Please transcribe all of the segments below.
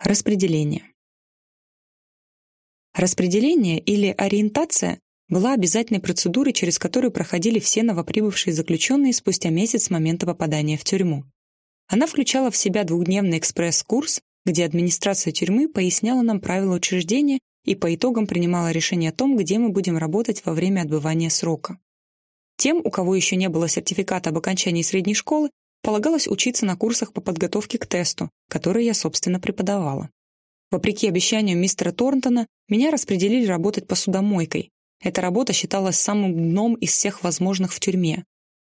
Распределение. Распределение или ориентация была обязательной процедурой, через которую проходили все новоприбывшие заключенные спустя месяц с момента попадания в тюрьму. Она включала в себя двухдневный экспресс-курс, где администрация тюрьмы поясняла нам правила учреждения и по итогам принимала решение о том, где мы будем работать во время отбывания срока. Тем, у кого еще не было сертификата об окончании средней школы, полагалось учиться на курсах по подготовке к тесту, которые я, собственно, преподавала. Вопреки обещанию мистера Торнтона, меня распределили работать посудомойкой. Эта работа считалась самым дном из всех возможных в тюрьме.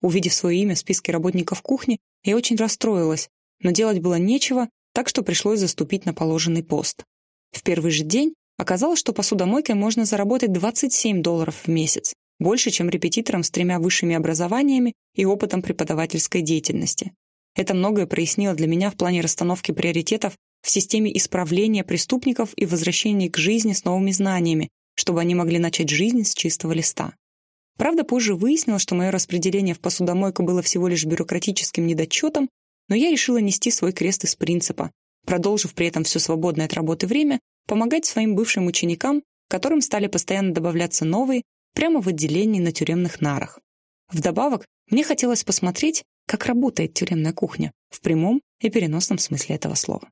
Увидев свое имя в списке работников кухни, я очень расстроилась, но делать было нечего, так что пришлось заступить на положенный пост. В первый же день оказалось, что посудомойкой можно заработать 27 долларов в месяц, больше, чем репетитором с тремя высшими образованиями и опытом преподавательской деятельности. Это многое прояснило для меня в плане расстановки приоритетов в системе исправления преступников и возвращения к жизни с новыми знаниями, чтобы они могли начать жизнь с чистого листа. Правда, позже выяснилось, что мое распределение в посудомойку было всего лишь бюрократическим недочетом, но я решила нести свой крест из принципа, продолжив при этом все свободное от работы время, помогать своим бывшим ученикам, которым стали постоянно добавляться новые, прямо в отделении на тюремных нарах. Вдобавок, мне хотелось посмотреть, как работает тюремная кухня в прямом и переносном смысле этого слова.